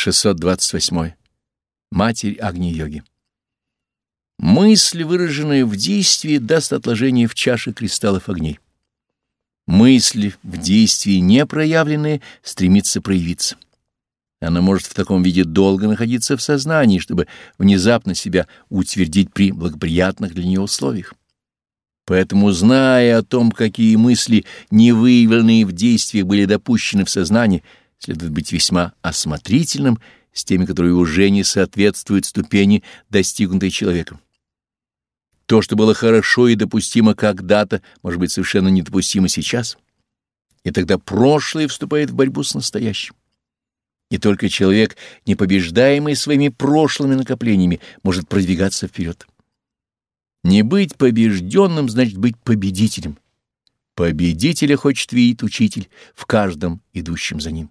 628. Матерь Агни-йоги. Мысль, выраженная в действии, даст отложение в чаше кристаллов огней. Мысль в действии не проявленная стремится проявиться. Она может в таком виде долго находиться в сознании, чтобы внезапно себя утвердить при благоприятных для нее условиях. Поэтому, зная о том, какие мысли, не выявленные в действиях, были допущены в сознании, следует быть весьма осмотрительным с теми, которые уже не соответствуют ступени, достигнутой человеком. То, что было хорошо и допустимо когда-то, может быть совершенно недопустимо сейчас. И тогда прошлое вступает в борьбу с настоящим. И только человек, не побеждаемый своими прошлыми накоплениями, может продвигаться вперед. Не быть побежденным значит быть победителем. Победителя хочет видеть учитель в каждом идущем за ним.